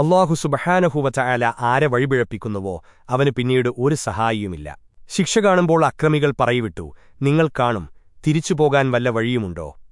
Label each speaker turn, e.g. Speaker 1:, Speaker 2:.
Speaker 1: അള്ളാഹു സുബഹാനഹുവ ചായാല ആരെ വഴിപിഴപ്പിക്കുന്നുവോ അവന് പിന്നീട് ഒരു സഹായിയുമില്ല. ശിക്ഷ കാണുമ്പോൾ അക്രമികൾ പറയിവിട്ടു നിങ്ങൾ കാണും തിരിച്ചുപോകാൻ വല്ല വഴിയുമുണ്ടോ?